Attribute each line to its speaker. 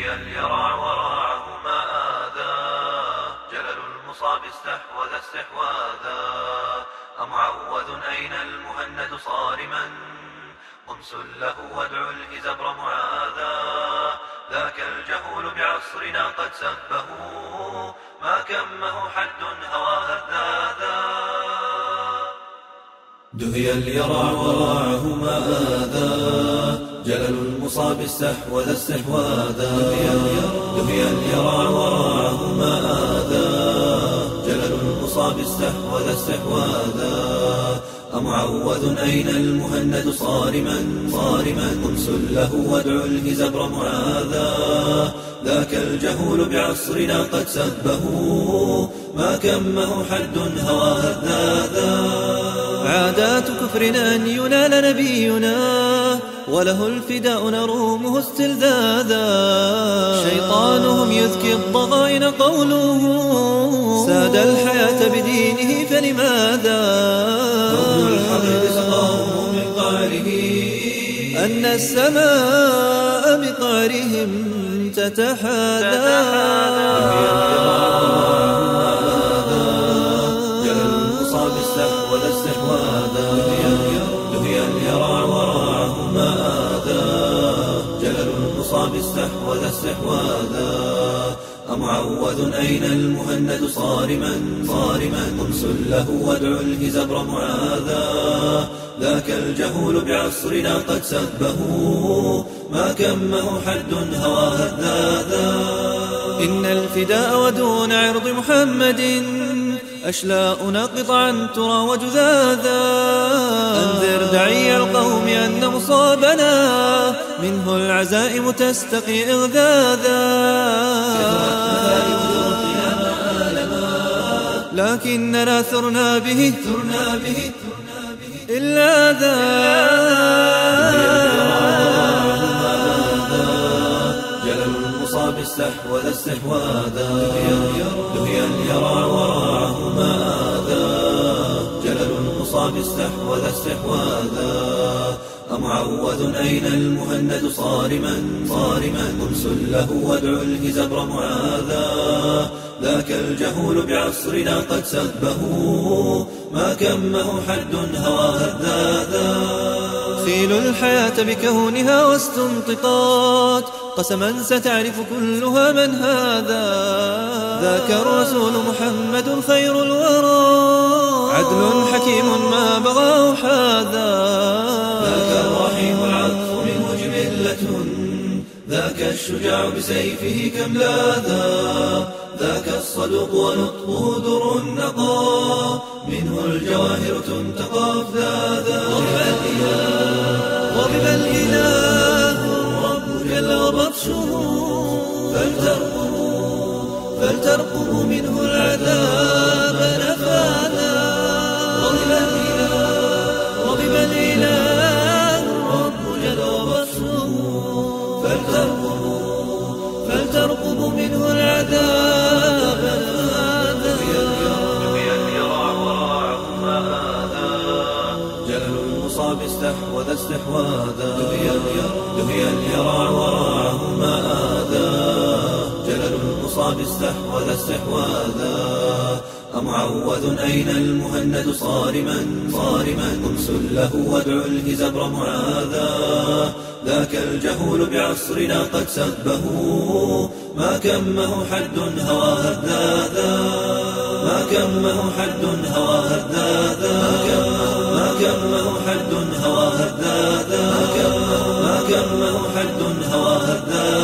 Speaker 1: دهي اليرع وراعه ما آذى جلل المصاب استحوذ استحواذا. أمعوذ أين المهند صارما؟ أنس له وادعو الهزبر معاذا. ذاك الجهول بعصرنا قد سبه. ما كمه حد
Speaker 2: دهي اليرع وراعه ما آذى جلل المصاب استحوذ استحواذا دهي اليرع وراعه ما آذى جلل المصاب استحوذ استحواذا أمعوذ أين المهند صارما صارما أنس له وادعو الهزبر معاذا. ذاك الجهول بعصرنا قد سبه ما كمه حد هوى هذاذا
Speaker 3: عادات كفرنا أن ينال نبينا. وله الفداء نرومه استلذاذا. شيطانهم يذكي الضغائن قوله. ساد الحياة بدينه فلماذا؟
Speaker 2: سقاه من
Speaker 3: أن السماء بقعرهم تتحاذى.
Speaker 2: جلل المصاب استحوذ استحواذا. أمعوذ أين المهند صارما؟ صارما. أنس له وادعو الهزبر معاذا. ذاك الجهول بعصرنا قد سبه. ما كمه حد هوى هذاذا.
Speaker 3: إن الفداء ودون عرض محمد أشلاؤنا قطعا ترى وجذاذا أنذر دعي القوم أن مصابنا. منه العزائم تستقي إغذاذا. لكننا ثرنا به ثرنا به إلا ذا.
Speaker 2: المصاب استحوذ استحواذا دهي اليرع وراعه ما آذى جلل المصاب استحوذ استحواذا أمعوذ أين المهند صارما؟ صارما. أنس له وادعو الهزبر معاذا ذاك الجهول بعصرنا قد سبه. ما كمه حد هوى هذاذا
Speaker 3: خيل الحياة بكونها واستنطقات قسما ستعرف كلها من هذا. ذاك الرسول محمد خير الورى. عدل حكيم ما بغى حاذا.
Speaker 2: ذاك الرحيم العطف منه جبلة ذاك الشجاع بسيفه كم لاذا. ذاك الصدوق ونطقه در النقى منه الجواهر تنتقى
Speaker 3: غضب الإله الرب جل وبطشه فلترقبوا فلترقبوا منه العذاب نفاذا. غضب الإله غضب الإله الرب جل وبطشه فلترقبوا فلترقبوا منه العذاب
Speaker 2: المصاب استحوذ استحواذا. دهي اليرع وراعه ما آذى. جلل المصاب استحوذ استحواذا. أمعوذ أين المهند صارما؟ صارما. أنس له وادعو الهزبر معاذا ذاك الجهول بعصرنا قد سبه. ما كمه حد هوى هذاذا. ما كمه حد هوى هذاذا. ما كمه حد هوى هذاذا ما كمه حد هوى هذاذا